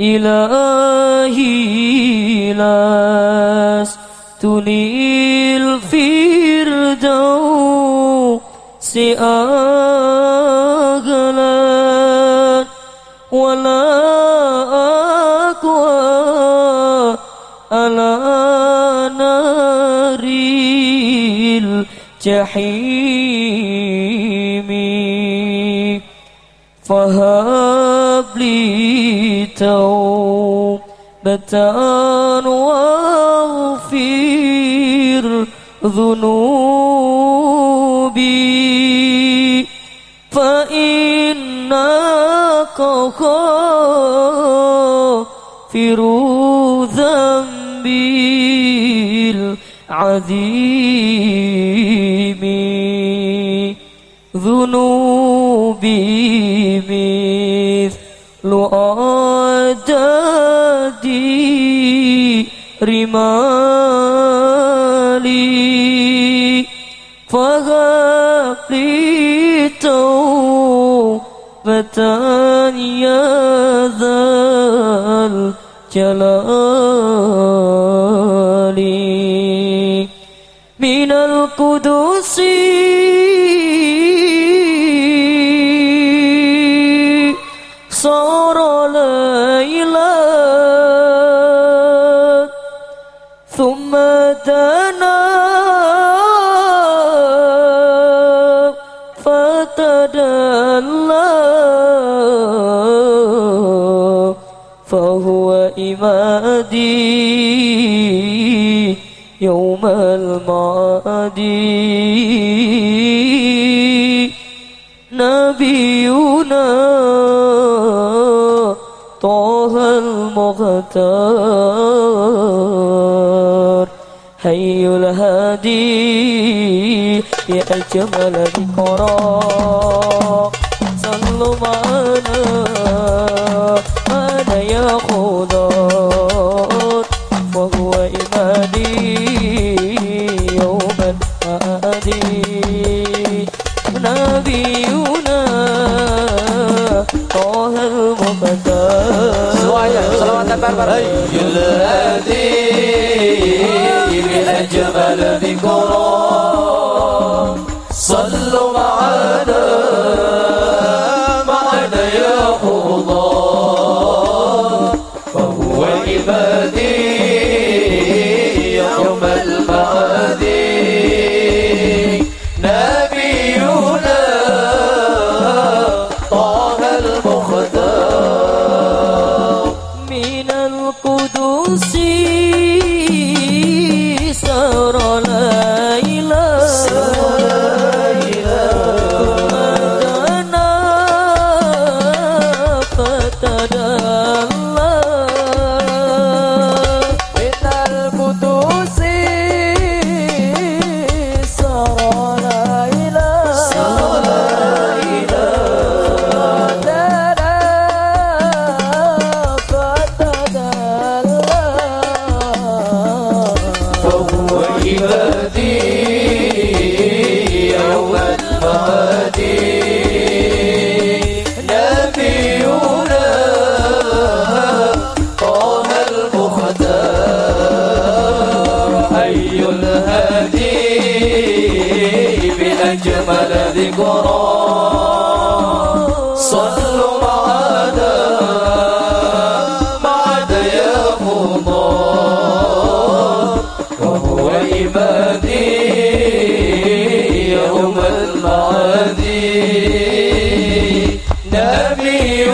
إلهي لست للفردوس أغلى ولا أقوى على نار الجحيم. فهب توبة واغفر ذنوبي. فإنك غافر ذنبي العظيم. ذنوبي مثل عدد رمالي فهب لي توبة يا ذا الجلال من القدس فتدلى فهو إمادي يوم المعادي. نبينا طه المختار حي الهادي أجمل ذكرى حي الهادي بأجمل ذكرى النبي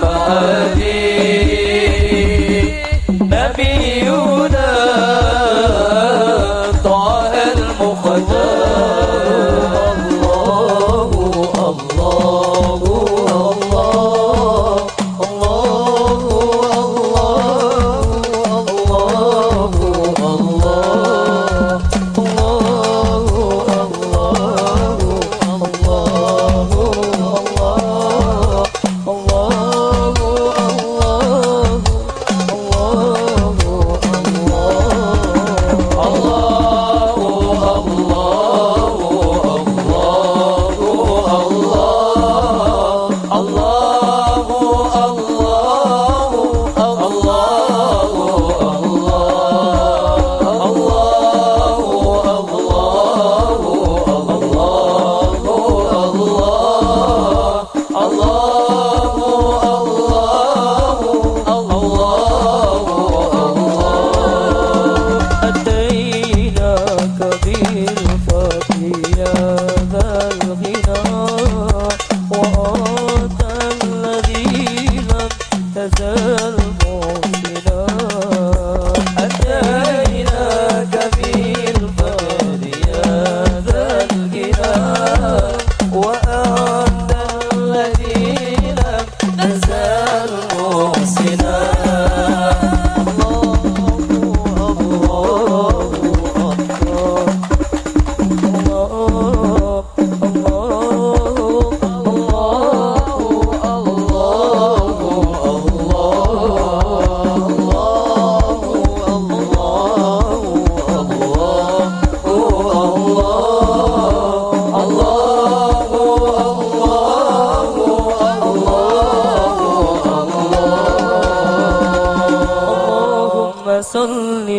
صل